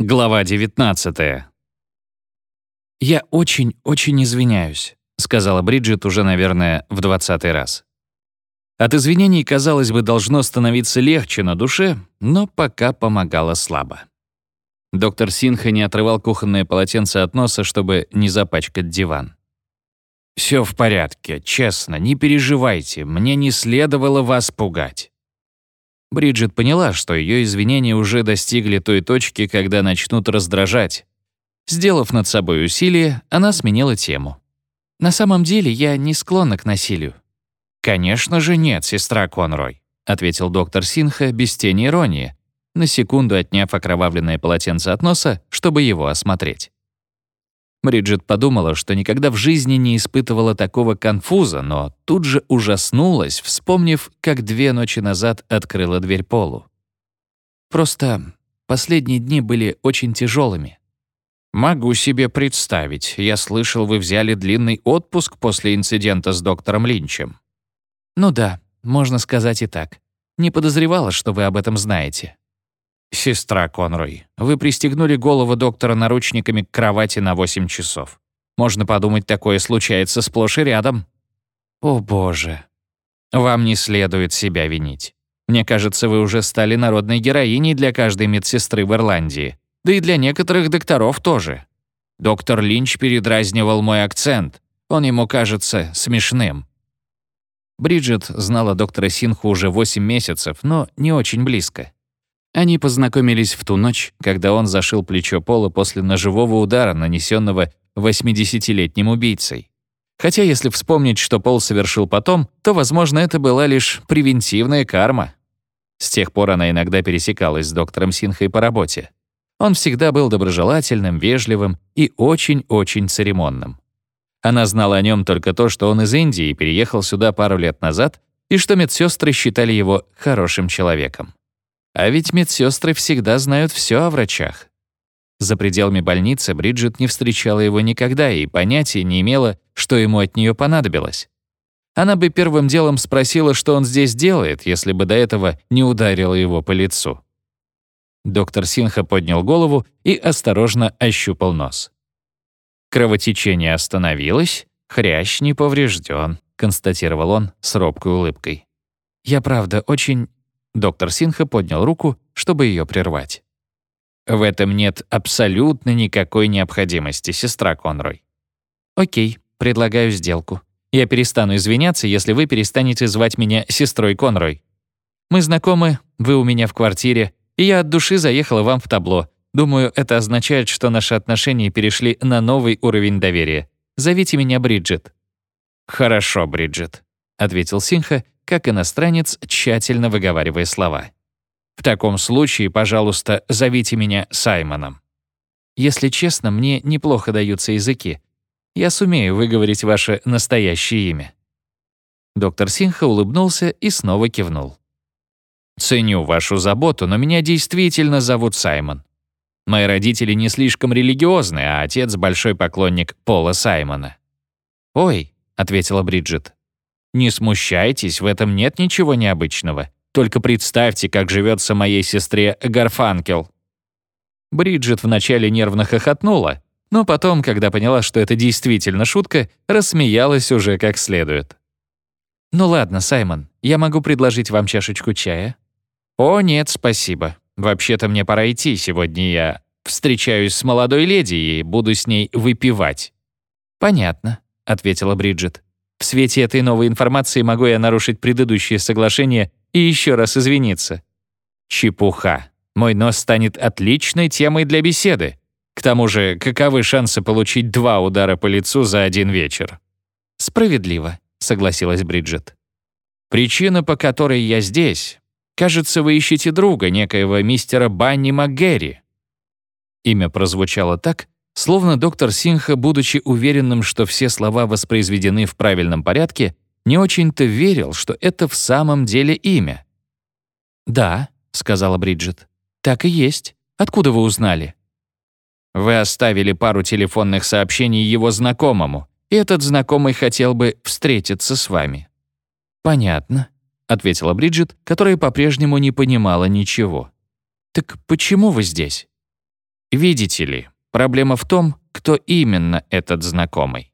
Глава 19. «Я очень-очень извиняюсь», — сказала Бриджит уже, наверное, в двадцатый раз. От извинений, казалось бы, должно становиться легче на душе, но пока помогало слабо. Доктор Синха не отрывал кухонное полотенце от носа, чтобы не запачкать диван. «Все в порядке, честно, не переживайте, мне не следовало вас пугать». Бриджит поняла, что ее извинения уже достигли той точки, когда начнут раздражать. Сделав над собой усилие, она сменила тему. «На самом деле я не склонна к насилию». «Конечно же нет, сестра Конрой», — ответил доктор Синха без тени иронии, на секунду отняв окровавленное полотенце от носа, чтобы его осмотреть. Бриджит подумала, что никогда в жизни не испытывала такого конфуза, но тут же ужаснулась, вспомнив, как две ночи назад открыла дверь Полу. Просто последние дни были очень тяжелыми. «Могу себе представить. Я слышал, вы взяли длинный отпуск после инцидента с доктором Линчем». «Ну да, можно сказать и так. Не подозревала, что вы об этом знаете». «Сестра Конрой, вы пристегнули голову доктора наручниками к кровати на 8 часов. Можно подумать, такое случается сплошь и рядом». «О, боже». «Вам не следует себя винить. Мне кажется, вы уже стали народной героиней для каждой медсестры в Ирландии. Да и для некоторых докторов тоже. Доктор Линч передразнивал мой акцент. Он ему кажется смешным». Бриджит знала доктора Синху уже 8 месяцев, но не очень близко. Они познакомились в ту ночь, когда он зашил плечо Пола после ножевого удара, нанесенного 80-летним убийцей. Хотя если вспомнить, что Пол совершил потом, то, возможно, это была лишь превентивная карма. С тех пор она иногда пересекалась с доктором Синхой по работе. Он всегда был доброжелательным, вежливым и очень-очень церемонным. Она знала о нем только то, что он из Индии переехал сюда пару лет назад, и что медсестры считали его хорошим человеком. А ведь медсестры всегда знают все о врачах. За пределами больницы Бриджит не встречала его никогда и понятия не имела, что ему от нее понадобилось. Она бы первым делом спросила, что он здесь делает, если бы до этого не ударила его по лицу. Доктор Синха поднял голову и осторожно ощупал нос. Кровотечение остановилось, хрящ не поврежден, констатировал он с робкой улыбкой. «Я правда очень Доктор Синха поднял руку, чтобы ее прервать. «В этом нет абсолютно никакой необходимости, сестра Конрой». «Окей, предлагаю сделку. Я перестану извиняться, если вы перестанете звать меня сестрой Конрой. Мы знакомы, вы у меня в квартире, и я от души заехала вам в табло. Думаю, это означает, что наши отношения перешли на новый уровень доверия. Зовите меня Бриджит». «Хорошо, Бриджит», — ответил Синха как иностранец, тщательно выговаривая слова. «В таком случае, пожалуйста, зовите меня Саймоном». «Если честно, мне неплохо даются языки. Я сумею выговорить ваше настоящее имя». Доктор Синха улыбнулся и снова кивнул. «Ценю вашу заботу, но меня действительно зовут Саймон. Мои родители не слишком религиозны, а отец — большой поклонник Пола Саймона». «Ой», — ответила Бриджит, не смущайтесь, в этом нет ничего необычного. Только представьте, как живется моей сестре Гарфанкел». Бриджит вначале нервно хохотнула, но потом, когда поняла, что это действительно шутка, рассмеялась уже как следует. «Ну ладно, Саймон, я могу предложить вам чашечку чая?» «О, нет, спасибо. Вообще-то мне пора идти. Сегодня я встречаюсь с молодой леди и буду с ней выпивать». «Понятно», — ответила Бриджит. В свете этой новой информации могу я нарушить предыдущее соглашение и еще раз извиниться. Чепуха. Мой нос станет отличной темой для беседы. К тому же, каковы шансы получить два удара по лицу за один вечер? Справедливо, согласилась Бриджит. Причина, по которой я здесь. Кажется, вы ищете друга, некоего мистера Банни МакГерри. Имя прозвучало так, Словно доктор Синха, будучи уверенным, что все слова воспроизведены в правильном порядке, не очень-то верил, что это в самом деле имя. «Да», — сказала Бриджит, — «так и есть. Откуда вы узнали?» «Вы оставили пару телефонных сообщений его знакомому, и этот знакомый хотел бы встретиться с вами». «Понятно», — ответила Бриджит, которая по-прежнему не понимала ничего. «Так почему вы здесь?» Видите ли, проблема в том, кто именно этот знакомый.